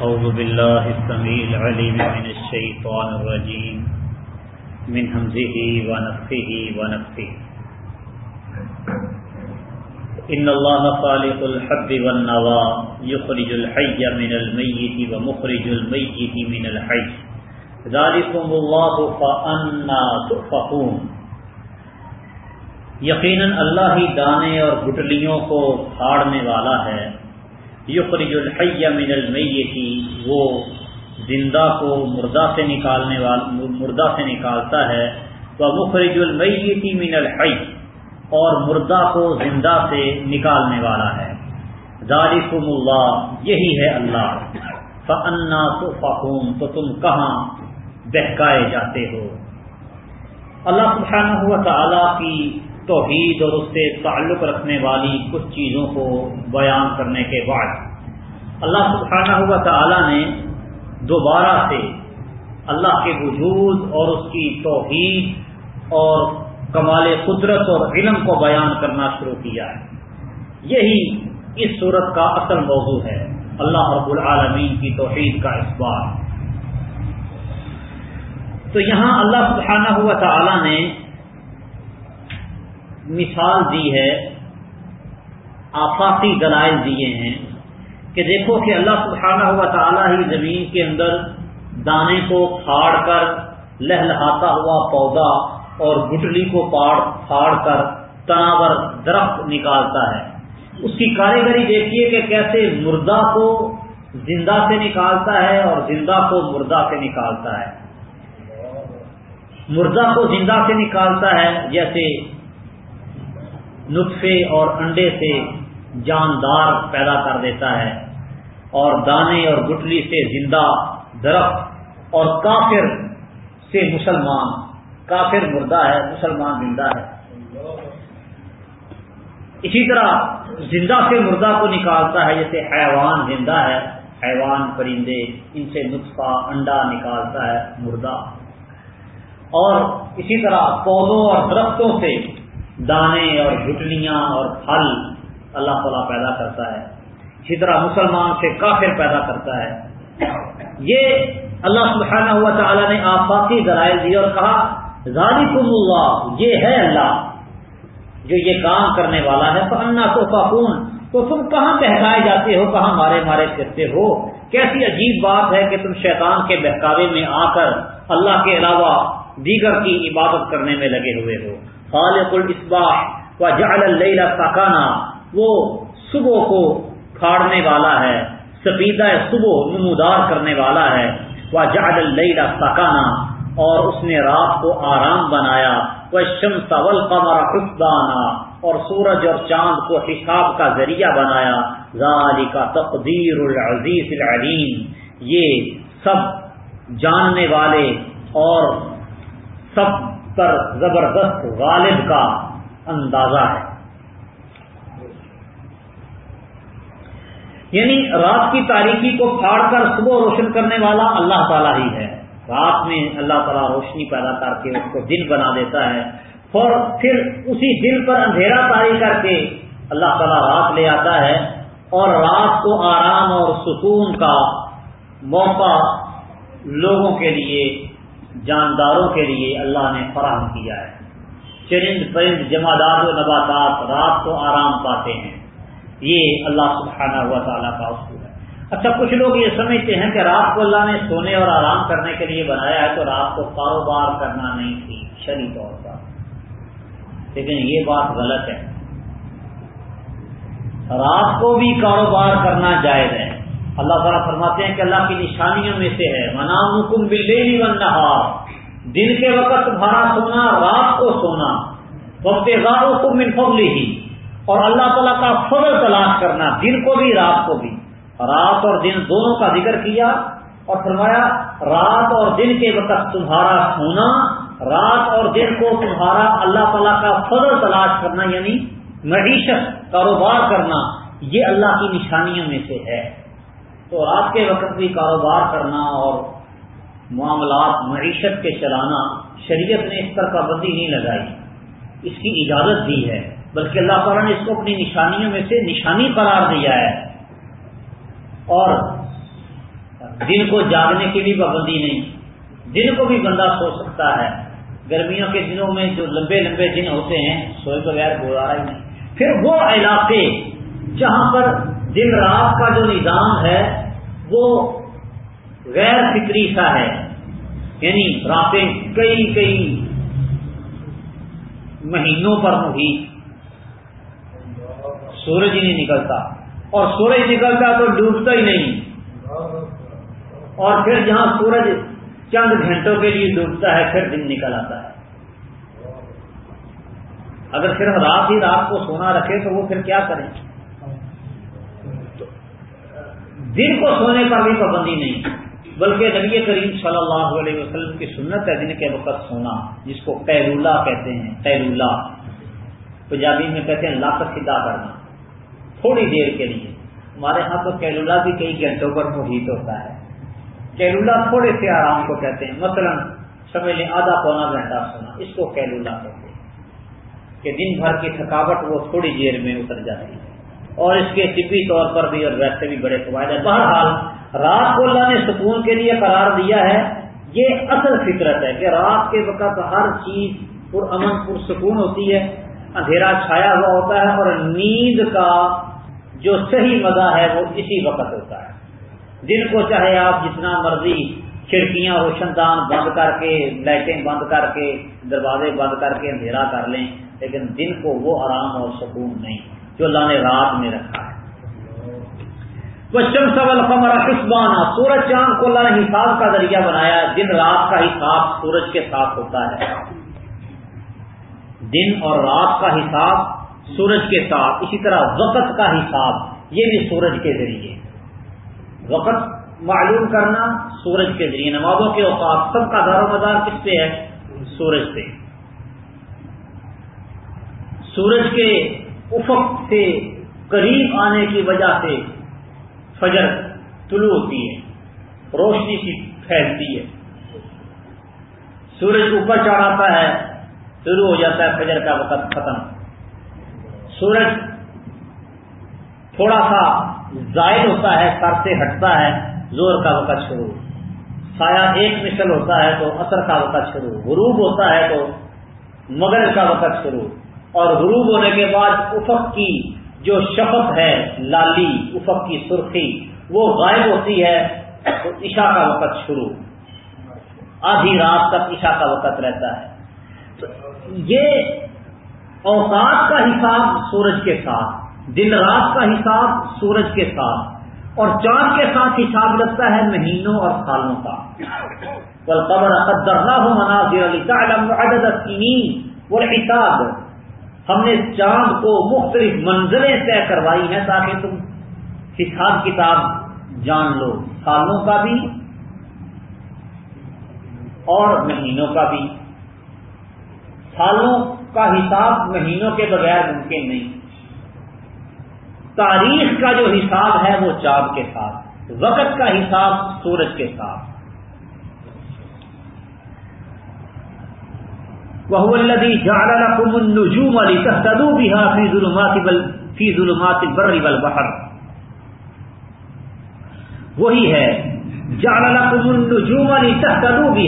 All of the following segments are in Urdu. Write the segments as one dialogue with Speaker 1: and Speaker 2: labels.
Speaker 1: أعوذ بالله السميع العليم من الشيطان الرجيم. من همزه ونفخه ونفخه. إن الله خالق الحب والنوى، يخرج الحي من الميت ومخرج الميت من الحي. ذلكم الله فأنا تؤفقون یقیناً اللہ ہی دانے اور گٹلیوں کو پھاڑنے والا ہے یخرج الحی من المیتی وہ زندہ کو مردہ سے نکالنے والا مردہ سے نکالتا ہے وہ مخرج المیتی من الحی، اور مردہ کو زندہ سے نکالنے والا ہے۔ ذالکم اللہ، یہی ہے اللہ۔ فانا تفقون تو تم کہاں بہکائے جاتے ہو؟ اللہ سبحانہ ہوا تعالی کی توحید اور اس سے تعلق رکھنے والی کچھ چیزوں کو بیان کرنے کے بعد اللہ سبحانہ ہوا تعالی نے دوبارہ سے اللہ کے وجود اور اس کی توحید اور کمال قدرت اور علم کو بیان کرنا شروع کیا ہے۔ یہی اس صورت کا اصل موضوع ہے۔ اللہ رب العالمین کی توحید کا اس بار۔ تو یہاں اللہ سبحانہ ہوا تعالی نے مثال دی ہے، آفاقی دلائل دیے ہیں کہ دیکھو کہ اللہ سبحانہ ہوا تعالیٰ ہی زمین کے اندر دانے کو پھاڑ کر، لہلہاتا ہوا پودا اور گٹلی کو پاڑ، پھاڑ کر تناور درخت نکالتا ہے۔ اس کی کاریگری دیکھیے کہ کیسے مردہ کو زندہ سے نکالتا ہے اور زندہ کو مردہ سے نکالتا ہے۔ مردہ کو زندہ سے نکالتا ہے، جیسے نطفے اور انڈے سے جاندار پیدا کر دیتا ہے اور دانے اور گٹلی سے زندہ، درخت اور کافر سے مسلمان، کافر مردہ ہے، مسلمان زندہ ہے۔ اسی طرح زندہ سے مردہ کو نکالتا ہے، جیسے حیوان زندہ ہے، حیوان پرندے، ان سے نطفہ، انڈا نکالتا ہے، مردہ۔ اور اسی طرح پودوں اور درختوں سے دانے اور گٹلیاں اور پھل اللہ تعالیٰ پیدا کرتا ہے۔ اسی طرح مسلمان سے کافر پیدا کرتا ہے۔ یہ اللہ سبحانہ ہوا تعالیٰ نے آفاقی ذرائع دی اور کہا، ذالکم اللہ، یہ ہے اللہ۔ جو یہ کام کرنے والا ہے تو انا تو فاقون تو تم کہاں بہکائے جاتے ہو، کہاں مارے مارے پھرتے ہو؟ کیسی عجیب بات ہے کہ تم شیطان کے بہکاوے میں آ کر اللہ کے علاوہ دیگر کی عبادت کرنے میں لگے ہوئے ہو۔ خالق الاسباح و جعل اللیل سکانا، وہ صبح کو پھاڑنے والا ہے، سفیدہ صبح نمودار کرنے والا ہے۔ وہ جعل اللیل سکانا، اور اس نے رات کو آرام بنایا۔ وہ شمس والقمر حسبانا، اور سورج اور چاند کو حساب کا ذریعہ بنایا۔ ذالک تقدیر العزیز العلیم۔ یہ سب جاننے والے اور سب پر زبردست غالب کا اندازہ ہے۔ یعنی رات کی تاریخی کو پھاڑ کر صبح روشن کرنے والا اللہ تعالیٰ ہی ہے۔ رات میں اللہ تعالیٰ روشنی پیدا کر کے اس کو دن بنا دیتا ہے اور پھر اسی دن پر اندھیرا تاری کر کے اللہ تعالیٰ رات لے آتا ہے اور رات کو آرام اور سکون کا موقع لوگوں کے لیے جانداروں کے لیے اللہ نے فراہم کیا ہے۔ چرند، پرند جمادات و نباتات رات کو آرام پاتے ہیں۔ یہ اللہ سبحانہ ہوا تعالیٰ کا اصول ہے۔ اچھا کچھ لوگ یہ سمجھتے ہیں کہ رات کو اللہ نے سونے اور آرام کرنے کے لیے بنایا ہے تو رات کو کاروبار کرنا نہیں تھی، شری طور پر۔ لیکن یہ بات غلط ہے۔ رات کو بھی کاروبار کرنا جائز ہے۔ اللہ تعالیٰ فرماتے ہیں کہ اللہ کی نشانیوں میں سے ہے۔ منام حکم بلے بن رہا دن کے وقت تمہارا سونا، رات کو سونا۔ وقت حکم فضل ہی اور اللہ تعالیٰ کا فضل تلاش کرنا، دن کو بھی، رات کو بھی۔ رات اور دن دونوں کا ذکر کیا اور فرمایا، رات اور دن کے وقت تمہارا سونا، رات اور دن کو تمہارا اللہ تعالیٰ کا فضل تلاش کرنا یعنی معیشت، کاروبار کرنا، یہ اللہ کی نشانیوں میں سے ہے۔ تو رات کے وقت بھی کاروبار کرنا اور معاملات، معیشت کے چلانا شریعت نے اس پر پابندی نہیں لگائی۔ اس کی اجازت دی ہے۔ بلکہ اللہ تعالیٰ نے اس کو اپنی نشانیوں میں سے نشانی قرار دیا ہے۔ اور دن کو جاگنے کی بھی پابندی نہیں۔ دن کو بھی بندہ سو سکتا ہے۔ گرمیوں کے دنوں میں جو لمبے لمبے دن ہوتے ہیں، سوئے بغیر گزارا ہی نہیں۔ پھر وہ علاقے جہاں پر دن رات کا جو نظام ہے، وہ غیر فکری سا ہے۔ یعنی راتیں کئی کئی مہینوں پر محیط۔ سورج ہی نہیں نکلتا۔ اور سورج نکلتا تو ڈوبتا ہی نہیں۔ اور پھر جہاں سورج چند گھنٹوں کے لیے ڈوبتا ہے، پھر دن نکل آتا ہے۔ اگر صرف رات ہی رات کو سونا رکھے تو وہ پھر کیا کریں؟ دن کو سونے پر بھی پابندی نہیں۔ بلکہ نبی کریم صلی اللہ علیہ وسلم کی سنت ہے دن کے وقت سونا، جس کو قیرولہ کہتے ہیں قیرولہ پنجابی میں کہتے ہیں لاک سیدھا کرنا۔ تھوڑی دیر کے لیے۔ ہمارے ہاں تو کیلولا بھی کئی گھنٹوں پر محیط ہوتا ہے۔ کیلولا تھوڑے سے آرام کو کہتے ہیں۔ مثلا سمجھ لیں، آدھا پونا گھنٹہ سونا، اس کو کیلولا کہتے ہیں۔ کہ دن بھر کی تھکاوٹ وہ تھوڑی دیر میں اتر جاتی ہے۔ اور اس کے طبی طور پر بھی اور ویسے بھی بڑے فوائد ہیں۔ بہرحال، رات کو اللہ نے سکون کے لیے قرار دیا ہے، یہ اصل فطرت ہے کہ رات کے وقت ہر چیز پر امن پرسکون ہوتی ہے، اندھیرا چھایا ہوا ہوتا ہے اور نیند کا جو صحیح مزہ ہے وہ اسی وقت ہوتا ہے۔ دن کو چاہے آپ جتنا مرضی کھڑکیاں، روشن دان بند کر کے، لائٹیں بند کر کے، دروازے بند کر کے اندھیرا کر لیں، لیکن دن کو وہ آرام اور سکون نہیں۔ جو اللہ نے رات میں رکھا ہے۔ پشچم سبل قمر خسبانہ سورج چاند کو اللہ نے حساب کا ذریعہ بنایا، دن رات کا حساب سورج کے ساتھ ہوتا ہے۔ دن اور رات کا حساب سورج کے ساتھ، اسی طرح وقت کا حساب، یہ بھی سورج کے ذریعے۔ وقت معلوم کرنا سورج کے ذریعے، نمازوں کے اوقات سب کا دار و مدار کس پہ ہے؟ سورج پہ۔ سورج کے افق سے قریب آنے کی وجہ سے فجر طلوع ہوتی ہے، روشنی سی پھیلتی ہے۔ سورج اوپر چڑھاتا ہے شروع ہو جاتا ہے، فجر کا وقت ختم۔ سورج تھوڑا سا زائد ہوتا ہے، سر سے ہٹتا ہے، زور کا وقت شروع۔ سایہ ایک مثل ہوتا ہے تو اثر کا وقت شروع۔ غروب ہوتا ہے تو مگر کا وقت شروع۔ اور غروب ہونے کے بعد افق کی جو شفق ہے، لالی، افق کی سرخی، وہ غائب ہوتی ہے، تو عشاء کا وقت شروع۔ آدھی رات تک عشاء کا وقت رہتا ہے۔ یہ اوقات کا حساب سورج کے ساتھ، دن رات کا حساب سورج کے ساتھ، اور چاند کے ساتھ حساب لگتا ہے مہینوں اور سالوں کا۔ کل قبر قدرنا ہو مناظر علی عدد حساب ہم نے چاند کو مختلف منظریں طے کروائی ہیں تاکہ تم حساب کتاب جان لو، سالوں کا بھی اور مہینوں کا بھی۔ سالوں کا حساب مہینوں کے بغیر ممکن نہیں۔ تاریخ کا جو حساب ہے وہ چاند کے ساتھ، وقت کا حساب سورج کے ساتھ۔ وہ الدی جالا کم نجوم علی تدو بھی فی ظلمات فی ظلمات بر بہر وہی ہے جالا کم نجوم علی تدو بھی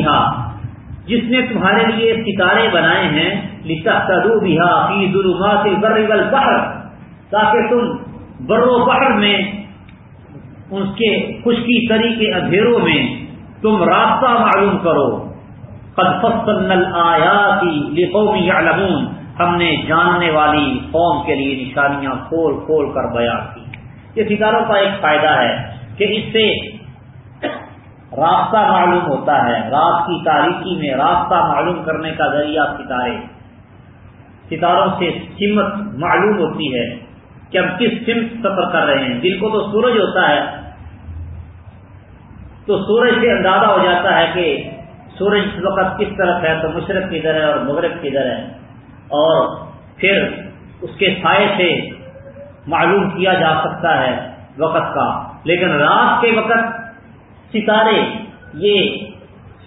Speaker 1: جس نے تمہارے لیے ستارے بنائے ہیں لکھا تدو بہا فی ظلمات بر بہر تاکہ تم بر و بحر میں، ان کے خشکی تری کے اندھیروں میں تم راستہ معلوم کرو۔ لقوم یعلمون ہم نے جاننے والی قوم کے لیے نشانیاں کھول کھول کر بیان کی۔ یہ ستاروں کا ایک فائدہ ہے کہ اس سے راستہ معلوم ہوتا ہے۔ رات کی تاریخی میں راستہ معلوم کرنے کا ذریعہ ستارے۔ ستاروں سے سمت معلوم ہوتی ہے کہ ہم کس سمت سفر کر رہے ہیں۔ دل کو تو سورج ہوتا ہے۔ تو سورج سے اندازہ ہو جاتا ہے کہ سورج اس وقت کس طرف ہے تو مشرق کدھر ہے اور مغرب کدھر ہے اور پھر اس کے سائے سے معلوم کیا جا سکتا ہے وقت کا۔ لیکن رات کے وقت ستارے، یہ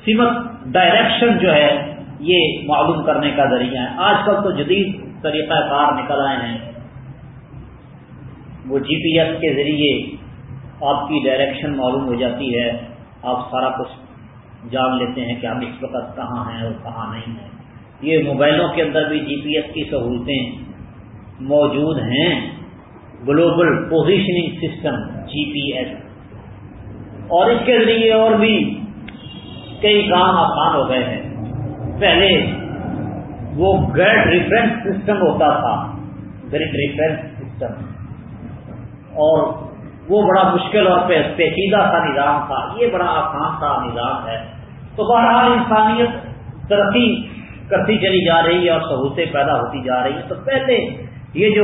Speaker 1: سمت ڈائریکشن جو ہے، یہ معلوم کرنے کا ذریعہ ہے۔ آج کل تو جدید طریقہ کار نکل آئے ہیں۔ وہ جی پی ایس کے ذریعے آپ کی ڈائریکشن معلوم ہو جاتی ہے۔ آپ سارا کچھ جان لیتے ہیں کہ آپ اس وقت کہاں ہیں اور کہاں نہیں ہیں۔ یہ موبائلوں کے اندر بھی جی پی ایس کی سہولتیں موجود ہیں۔ Global positioning system G P S. اور اس کے ذریعے اور بھی کئی کام آسان ہو گئے ہیں۔ پہلے وہ گریڈ ریفرنس سسٹم ہوتا تھا۔ Grade reference system. اور وہ بڑا مشکل اور پیچیدہ سا نظام تھا۔ یہ بڑا آسان سا نظام ہے۔ تو بہرحال انسانیت ترقی کرتی چلی جا رہی ہے اور سہولتیں پیدا ہوتی جا رہی ہیں۔ تو پہلے یہ جو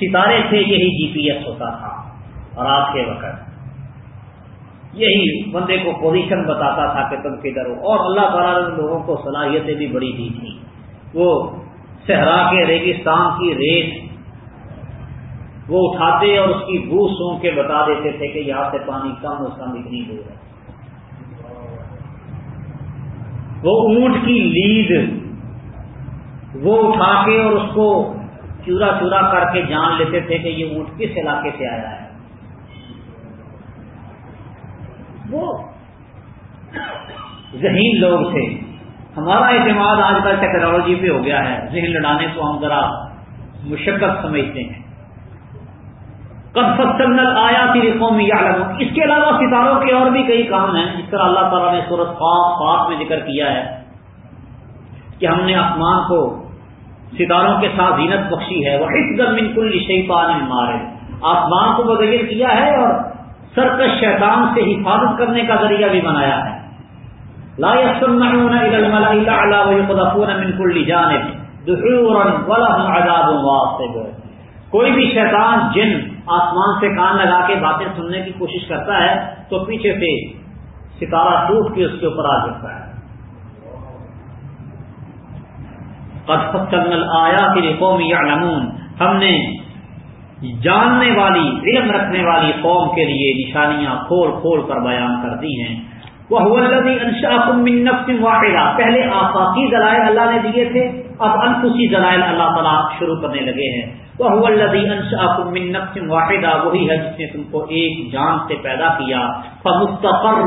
Speaker 1: ستارے تھے، یہی جی پی ایس ہوتا تھا۔ اور آج کے وقت یہی بندے کو پوزیشن بتاتا تھا کہ تم کدھر ہو۔ اور اللہ تعالیٰ نے لوگوں کو صلاحیتیں بھی بڑی دی تھی وہ صحرا کے، ریگستان کی ریت وہ اٹھاتے اور اس کی بو سونگ کے بتا دیتے تھے کہ یہاں سے پانی کم اس کا اتنی دور ہے۔ وہ اونٹ کی لید، وہ اٹھا کے اور اس کو چورا چورا کر کے جان لیتے تھے کہ یہ اونٹ کس علاقے سے آیا ہے۔ وہ ذہین لوگ تھے۔ ہمارا اعتماد آج کل ٹیکنالوجی پہ ہو گیا ہے۔ ذہن لڑانے کو ہم ذرا مشقت سمجھتے ہیں۔ آیا تھی قومی اس کے علاوہ ستاروں کے اور بھی کئی کام ہیں۔ جس طرح اللہ تعالیٰ نے صورت خاص خاص میں ذکر کیا ہے کہ ہم نے آسمان کو ستاروں کے ساتھ زینت بخشی ہے۔ وہ من کل شیطان مارے آسمان کو بدل کیا ہے اور سرکش شیطان سے حفاظت کرنے کا ذریعہ بھی بنایا ہے۔ لا يسمعون الى الملأ الاعلى ويقذفون من كل جانب۔ دحورا ولهم عذاب واصب۔ کوئی بھی شیطان، جن آسمان سے کان لگا کے باتیں سننے کی کوشش کرتا ہے، تو پیچھے سے ستارہ ٹوٹ کے اس کے اوپر آ جاتا ہے۔ آیا پھر قومی علمون ہم نے جاننے والی، علم رکھنے والی قوم کے لیے نشانیاں کھول کھول کر بیان کر دی ہیں۔ وہ واحدہ پہلے آفاقی دلائل اللہ نے دیے تھے۔ اب انفسی دلائل اللہ تعالیٰ شروع کرنے لگے ہیں۔ وہ من نفس واحدہ وہی ہے جس نے تم کو ایک جان سے پیدا کیا۔ فمستقر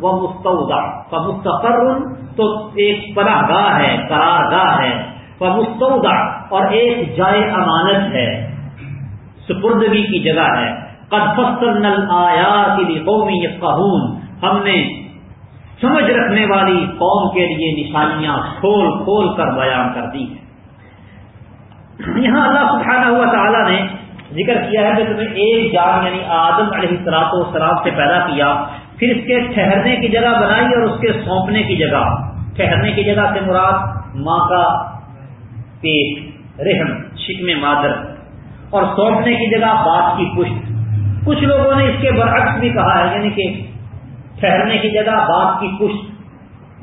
Speaker 1: و مستعودہ فمستقر تو ایک پناہ گاہ ہے قرار گاہ ہے۔ فمستعودہ اور ایک جائے امانت ہے۔ سپردگی کی جگہ ہے۔ قد فصلنا الآیات لقوم یفقهون ہم نے سمجھ رکھنے والی قوم کے لیے نشانیاں کھول کھول کر بیان کر دی یہاں اللہ سبحانہ ہوا تعالیٰ نے ذکر کیا ہے کہ تمہیں ایک جان یعنی آدم علیہ سلاط و سلام سے پیدا کیا، پھر اس کے ٹھہرنے کی جگہ بنائی اور اس کے سونپنے کی جگہ۔ ٹھہرنے کی جگہ سے مراد ماں کا پیٹ رحم شکم مادر۔ اور سونپنے کی جگہ بات کی پشت۔ کچھ لوگوں نے اس کے برعکس بھی کہا ہے یعنی کہ ٹھہرنے کی جگہ بات کی پشت،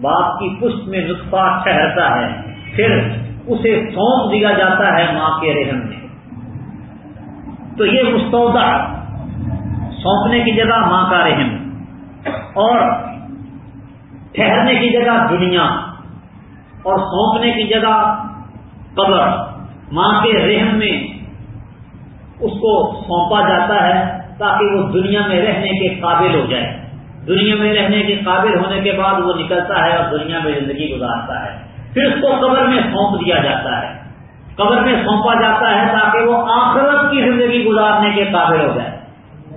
Speaker 1: بات کی پشت میں نطفہ ٹھہرتا ہے، پھر اسے سونپ دیا جاتا ہے ماں کے رحم میں۔ تو یہ مستودہ سونپنے کی جگہ ماں کا رحم اور ٹھہرنے کی جگہ دنیا اور سونپنے کی جگہ قبر۔ ماں کے رحم میں اس کو سونپا جاتا ہے تاکہ وہ دنیا میں رہنے کے قابل ہو جائے۔ دنیا میں رہنے کے قابل ہونے کے بعد وہ نکلتا ہے اور دنیا میں زندگی گزارتا ہے۔ پھر اس کو قبر میں سونپ دیا جاتا ہے۔ قبر میں سونپا جاتا ہے تاکہ وہ آخرت کی زندگی گزارنے کے قابل ہو جائے۔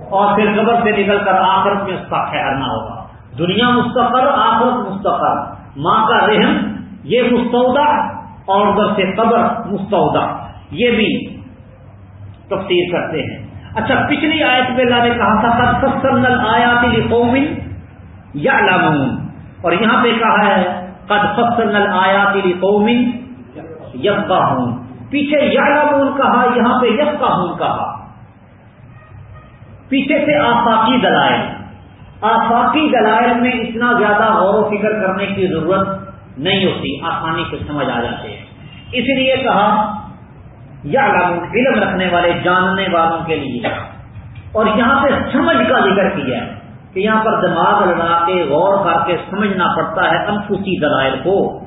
Speaker 1: اور پھر قبر سے نکل کر آخرت میں اس کا ٹھہرنا ہوگا۔ دنیا مستقر، آخرت مستقر۔ ماں کا رحم یہ مستعودہ اور ادھر سے قبر مستعودہ یہ بھی تفسیر کرتے ہیں۔ اچھا پچھلی آیت میں اللہ نے کہا تھا آیا قومن یا اور یہاں پہ کہا ہے، قد فصل آیات قومن یفقا ہوں پیچھے یا کہا، یہاں پہ یفقا ہوں کہا۔ پیچھے سے آفاقی دلائل۔ آفاقی دلائل میں اتنا زیادہ غور و فکر کرنے کی ضرورت نہیں ہوتی، آسانی سے سمجھ آ جاتے ہیں۔ اس لیے کہا یا علم رکھنے والے، جاننے والوں کے لیے۔ اور یہاں پہ سمجھ کا ذکر کیا ہے کہ یہاں پر دماغ لگا کے غور کر کے سمجھنا پڑتا ہے دلائل کو۔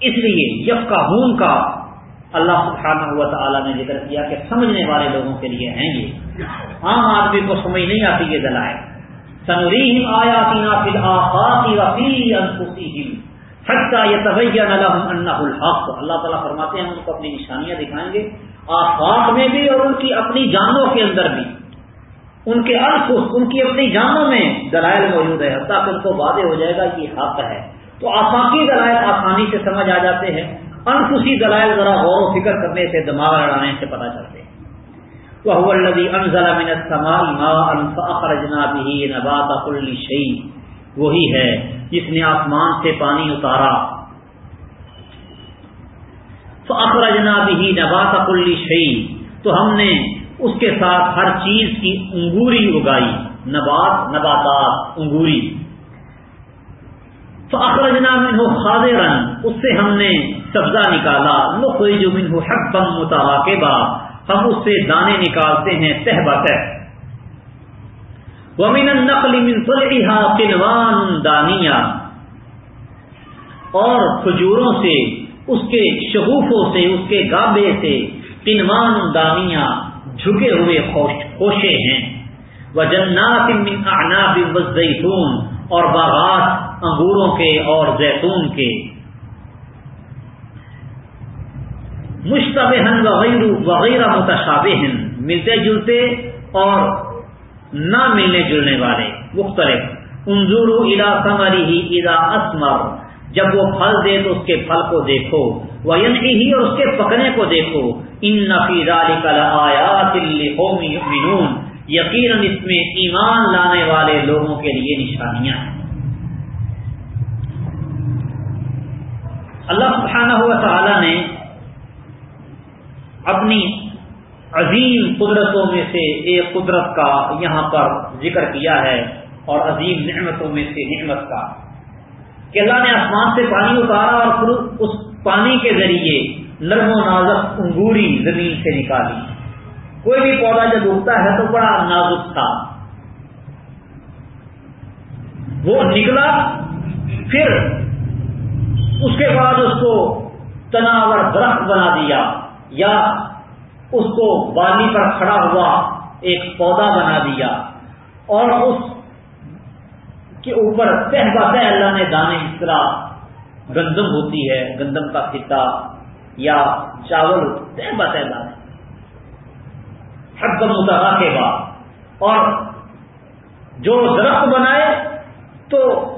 Speaker 1: اس لیے یف کا ہون کا اللہ سبحانہ ہوا تعالیٰ نے ذکر کیا کہ سمجھنے والے لوگوں کے لیے ہیں یہ۔ عام آدمی کو سمجھ نہیں آتی یہ دلائل۔ سنوریم آیا تینا فل آفاقی وفی انفسیم حتیٰ یہ طبیعہ الحق۔ اللہ تعالیٰ فرماتے ہیں، ہم ان کو اپنی نشانیاں دکھائیں گے، آفاق میں بھی اور ان کی اپنی جانوں کے اندر بھی۔ ان کے انفس ان کی اپنی جانوں میں دلائل موجود ہے حتیٰ کہ ان کو وعدے ہو جائے گا کہ حق ہے۔ تو آفاقی دلائل آسانی سے سمجھ آ جاتے ہیں۔ انفسی دلائل ذرا غور و فکر کرنے سے، دماغ لڑانے سے پتہ چلتے ہیں۔ وہ الذي انزل من السماء ماء فاخرجنا به نبات كل شيء۔ وہی ہے جس نے آسمان سے پانی اتارا۔ فاخرجنا به نبات كل شيء۔ تو ہم نے اس کے ساتھ ہر چیز کی انگوری اگائی۔ نبات، نباتات، انگوری۔ تو فاخرجنا منه خاضرا۔ اس سے ہم نے سبزہ نکالا۔ نخرج منه حبا متراکبا ہم اس سے دانے نکالتے ہیں تہ۔ بتہ ومن النقل من طلعها قنوان دانیا اور کھجوروں سے، اس کے شگوفوں سے، اس کے گابے سے قنوان دانیاں جھکے ہوئے خوشے ہیں۔ وجنات من اعناب والزیتون اور باغات انگوروں کے اور زیتون کے۔ مشتبہ وغیرہ وغیرہ متشابہ ملتے جلتے اور نہ ملنے جلنے والے، مختلف۔ انضور الا سمری ہی ادا اسمر جب وہ پھل دے تو اس کے پھل کو دیکھو۔ وہ ہی اور اس کے پکنے کو دیکھو۔ ان نفی آیات یقیناً اس میں ایمان لانے والے لوگوں کے لیے نشانیاں ہیں۔ اللہ سبحانہ ہوا تعالی نے اپنی عظیم قدرتوں میں سے ایک قدرت کا یہاں پر ذکر کیا ہے اور عظیم نعمتوں میں سے نعمت کا۔ کہ اللہ نے آسمان سے پانی اتارا اور پھر اس پانی کے ذریعے نرم و نازک انگوری زمین سے نکالی۔ کوئی بھی پودا جب اگتا ہے تو بڑا نازک تھا۔ وہ نکلا، پھر اس کے بعد اس کو تناور درخت بنا دیا یا اس کو بالی پر کھڑا ہوا ایک پودا بنا دیا اور اس کے اوپر تہ بہ اللہ نے دانے اس طرح گندم ہوتی ہے، گندم کا خطہ یا چاول تہ بہ دانے۔ حد متحرہ کے بعد۔ اور جو درخت بنائے تو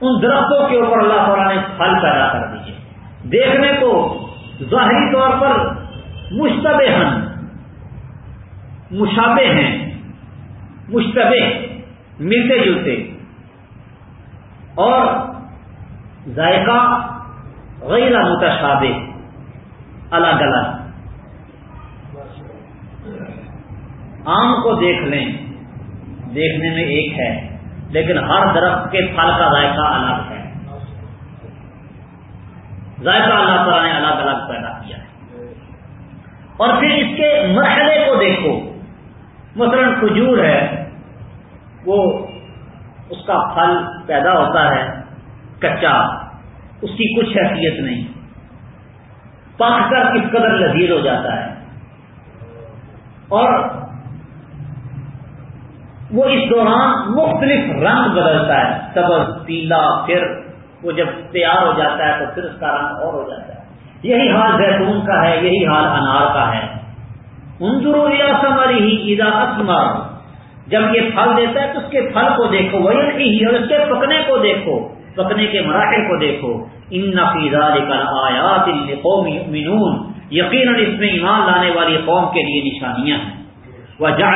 Speaker 1: ان درختوں کے اوپر اللہ تعالیٰ نے پھل پیدا کر دیجیے دیکھنے کو ظاہری طور پر مشتبہ ہیں۔ مشابے ہیں۔ مشتبہ، ملتے جلتے۔ اور ذائقہ غیر متشابہ الگ الگ آم کو دیکھ لیں۔ دیکھنے میں ایک ہے، لیکن ہر درخت کے پھل کا ذائقہ الگ ہے۔ ذائقہ اللہ تعالیٰ نے الگ الگ پیدا کیا ہے۔ اور پھر اس کے مرحلے کو دیکھو۔ مثلا کھجور ہے، وہ اس کا پھل پیدا ہوتا ہے، کچا، اس کی کچھ حیثیت نہیں۔ پک کر کس قدر لذیذ ہو جاتا ہے۔ اور وہ اس دوران مختلف رنگ بدلتا ہے۔ سبز، پیلا، پھر وہ جب تیار ہو جاتا ہے تو پھر اس کا رنگ اور ہو جاتا ہے۔ یہی حال زیتون کا ہے، یہی حال انار کا ہے۔ سمری ہی ادا اسمر جب یہ پھل دیتا ہے تو اس کے پھل کو دیکھو وہ اور اس کے پکنے کو دیکھو، پکنے کے مراحل کو دیکھو۔ ان نفیزہ کر آیات قومی مینون یقیناً اس میں ایمان لانے والی قوم کے لیے نشانیاں ہیں۔ وہ جا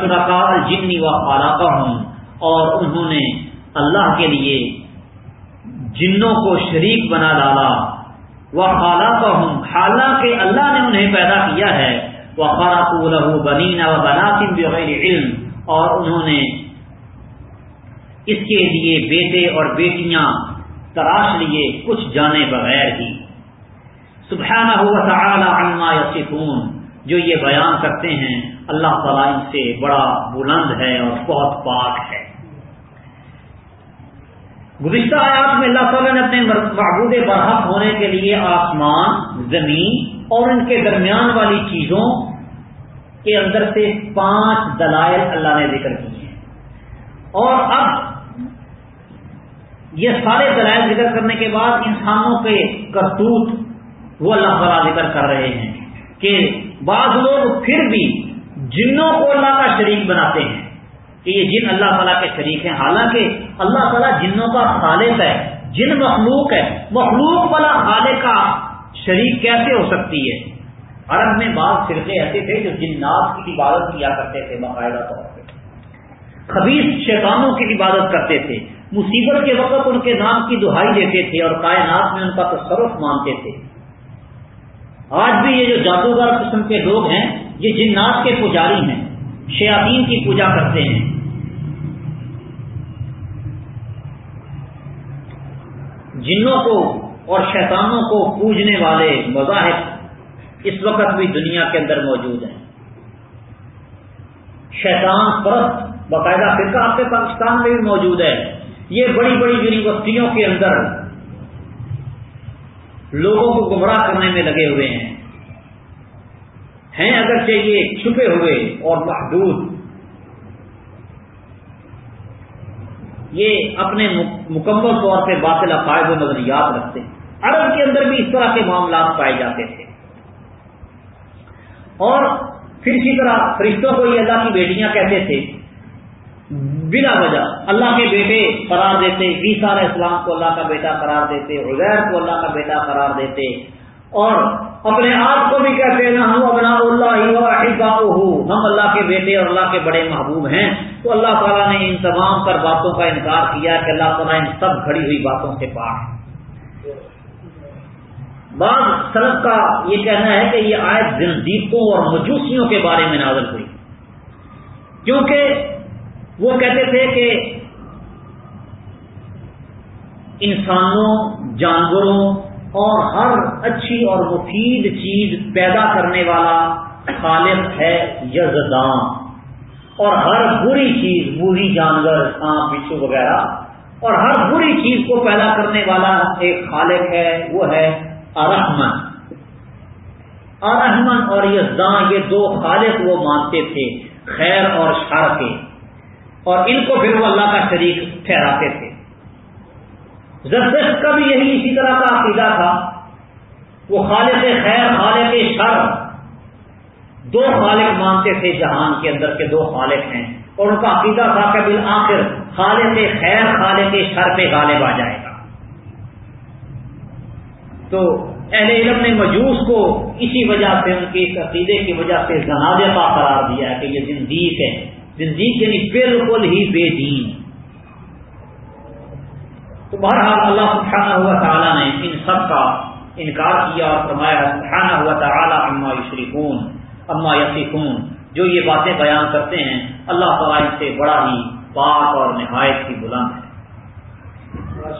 Speaker 1: شرکار جنی و اور انہوں نے اللہ کے لیے جنوں کو شریک بنا ڈالا۔ وہ خالہ ہوں حالانکہ اللہ نے انہیں پیدا کیا ہے۔ وہ خارا بنی و بناسم بغیر علم۔ اور انہوں نے اس کے لیے بیٹے اور بیٹیاں تراش لیے، کچھ جانے بغیر ہی۔ سبحانہ ہوا تعالی عما یسفون جو یہ بیان کرتے ہیں، اللہ تعالیٰ ان سے بڑا بلند ہے اور بہت پاک ہے۔ گزشتہ آیات میں اللہ تعالیٰ نے اپنے محبوب برحق ہونے کے لیے آسمان، زمین اور ان کے درمیان والی چیزوں کے اندر سے پانچ دلائل اللہ نے ذکر کی ہیں۔ اور اب یہ سارے دلائل ذکر کرنے کے بعد انسانوں کے کرتوت وہ اللہ تعالیٰ ذکر کر رہے ہیں کہ بعض لوگ پھر بھی جنوں کو اللہ کا شریک بناتے ہیں۔ کہ یہ جن اللہ تعالیٰ کے شریک ہیں، حالانکہ اللہ تعالیٰ جنوں کا خالق ہے، جن مخلوق ہے۔ مخلوق والا خالق کا شریک کیسے ہو سکتی ہے؟ عرب میں بعض فرقے ایسے تھے جو جنات کی عبادت کیا کرتے تھے، باقاعدہ طور پہ خبیص شیطانوں کی عبادت کرتے تھے۔ مصیبت کے وقت ان کے نام کی دہائی دیتے تھے اور کائنات میں ان کا تصرف مانتے تھے۔ آج بھی یہ جو جادوگر قسم کے لوگ ہیں، یہ جنات کے پجاری ہیں، شیاطین کی پوجا کرتے ہیں۔ جنوں کو اور شیطانوں کو پوجنے والے مذاہب اس وقت بھی دنیا کے اندر موجود ہیں۔ شیطان پرست باقاعدہ فرقہ آپ کے پاکستان میں بھی موجود ہے۔ یہ بڑی بڑی یونیورسٹیوں کے اندر لوگوں کو گمراہ کرنے میں لگے ہوئے ہیں۔ ہیں اگرچہ یہ چھپے ہوئے اور محدود یہ اپنے مکمل طور پہ باطل عقائد و نظریات رکھتے ہیں۔ عرب کے اندر بھی اس طرح کے معاملات پائے جاتے تھے۔ اور پھر اسی طرح فرشتوں کو یہ اللہ کی بیٹیاں کہتے تھے، بلا وجہ اللہ کے بیٹے قرار دیتے، عیسیٰ علیہ السلام کو اللہ کا بیٹا قرار دیتے، عزیر کو اللہ کا بیٹا قرار دیتے۔ اور اپنے آپ کو بھی کہتے ہیں ہم ابنا اللہ ہم اللہ کے بیٹے اور اللہ کے بڑے محبوب ہیں۔ تو اللہ تعالیٰ نے ان تمام پر باتوں کا انکار کیا کہ اللہ تعالیٰ ان سب گھڑی ہوئی باتوں سے پاک بعض سلف کا یہ کہنا ہے کہ یہ آیت زندیقوں اور مجوسیوں کے بارے میں نازل ہوئی۔ کیونکہ وہ کہتے تھے کہ انسانوں، جانوروں اور ہر اچھی اور مفید چیز پیدا کرنے والا خالق ہے یزدان اور ہر بری چیز بری جانور سانپ بچھو وغیرہ، اور ہر بری چیز کو پیدا کرنے والا ایک خالق ہے، وہ ہے ارحمن۔ ارحمن اور یزدان یہ دو خالق وہ مانتے تھے، خیر اور شر کے۔ اور ان کو پھر وہ اللہ کا شریک ٹھہراتے تھے۔ زردشت کا بھی یہی اسی طرح کا عقیدہ تھا۔ وہ خالق خیر، خالق شر دو خالق مانتے تھے جہان کے اندر کے دو خالق ہیں اور ان کا عقیدہ تھا کہ بالآخر خالق خیر، خالق شر پہ غالب آ جائے گا۔ تو اہل علم نے مجوس کو اسی وجہ سے، ان کے اس عقیدے کی وجہ سے جنازے کا قرار دیا ہے کہ یہ زندگی ہے زندگی یعنی بالکل ہی بے دین۔ تو بہرحال اللہ سبحانہ ہوا تعالیٰ نے ان سب کا انکار کیا اور فرمایا سبحانہ ہوا تعالیٰ اما یشریکون اما یسیقون جو یہ باتیں بیان کرتے ہیں، اللہ تعالیٰ سے بڑا ہی پاک اور نہایت ہی بلند ہے۔